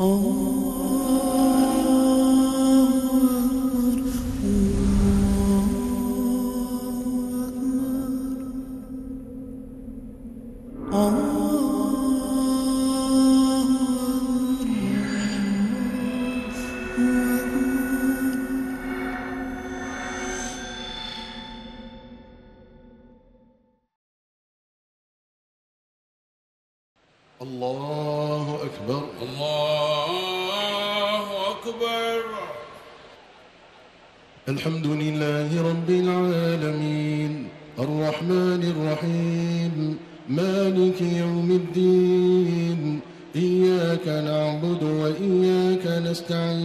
Oh.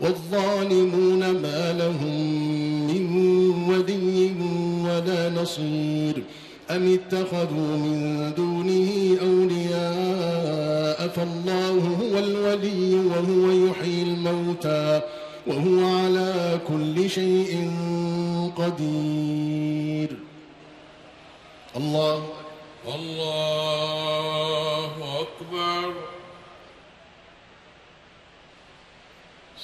والظالمون ما لهم من ولي ولا نصير. أم اتخذوا من دونه أولياء فالله هو الولي وهو يحيي الموتى وهو على كل شيء قدير. الله الله أكبر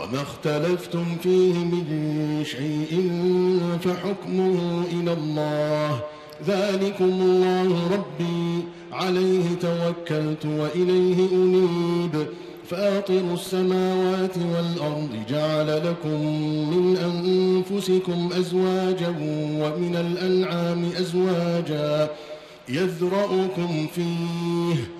وما اختلفتم فيه من شيء فحكمه إلى الله. ذلكم الله ربي عليه توكلت وإليه أنيب. فاطر السماوات والأرض جعل لكم من أنفسكم أزواجا ومن الأنعام أزواجا يذرأكم فيه.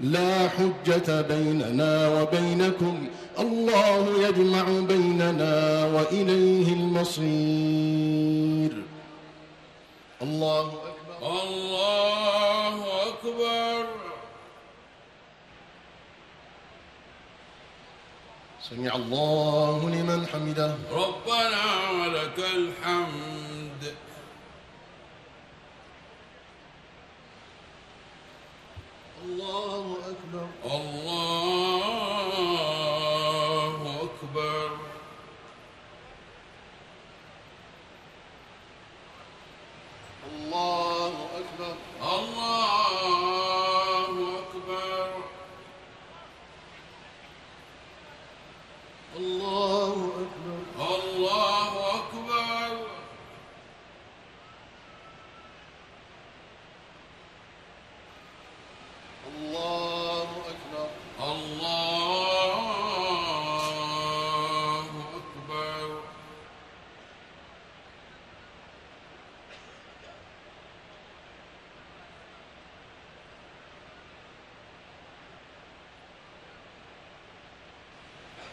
لا حجة بيننا وبينكم. الله يجمع بيننا وإليه المصير. الله أكبر. الله أكبر. سمع الله لمن حمده. ربنا ولك الحمد. الله الله الله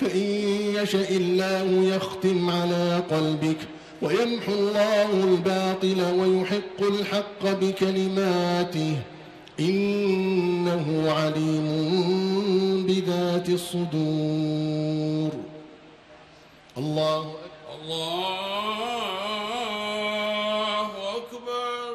فإن يشأ الله يختم على قلبك ويمحو الله الباطل ويحق الحق بكلماته إنه عليم بذات الصدور. الله الله أكبر.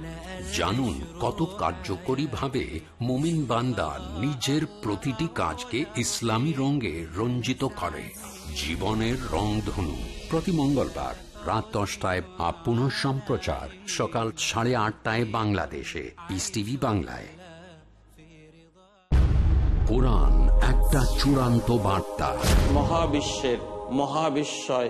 জানুন কত কার্যকরী ভাবে মোমিন বান্দা নিজের প্রতিটি কাজকে ইসলামী রঙে রঞ্জিত করে। জীবনের রংধনু প্রতি মঙ্গলবার রাত দশটায় আপ পুনঃ সম্প্রচার। সকাল সাড়ে আটটায় বাংলাদেশে। পিস টিভি বাংলায়। কোরআন একটা চূড়ান্ত বার্তা। মহাবিশ্বের, মহাবিশ্বয়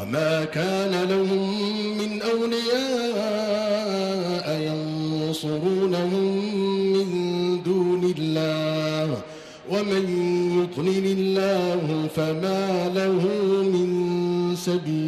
وما كان لهم من أولياء ينصرونهم من دون الله ومن يضلل الله فما له من سبيل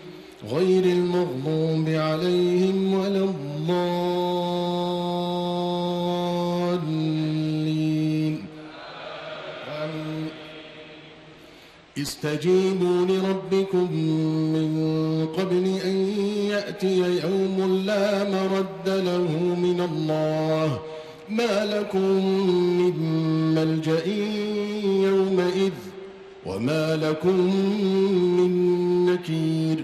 غير المغضوب عليهم ولا الضالين. استجيبوا لربكم من قبل أن يأتي يوم لا مرد له من الله ما لكم من ملجأ يومئذ وما لكم من نكير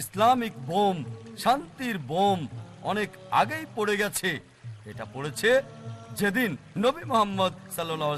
ইসলামিক বোম শান্তির বোম অনেক আগেই পড়ে গেছে। এটা পড়েছে যেদিন নবী মোহাম্মদ সাল্লাহ